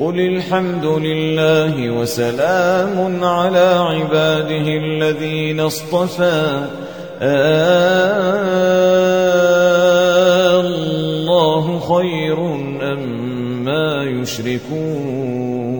قل الحمد لله وسلام على عباده الذين اصطفى. الله خير أم ما يشركون.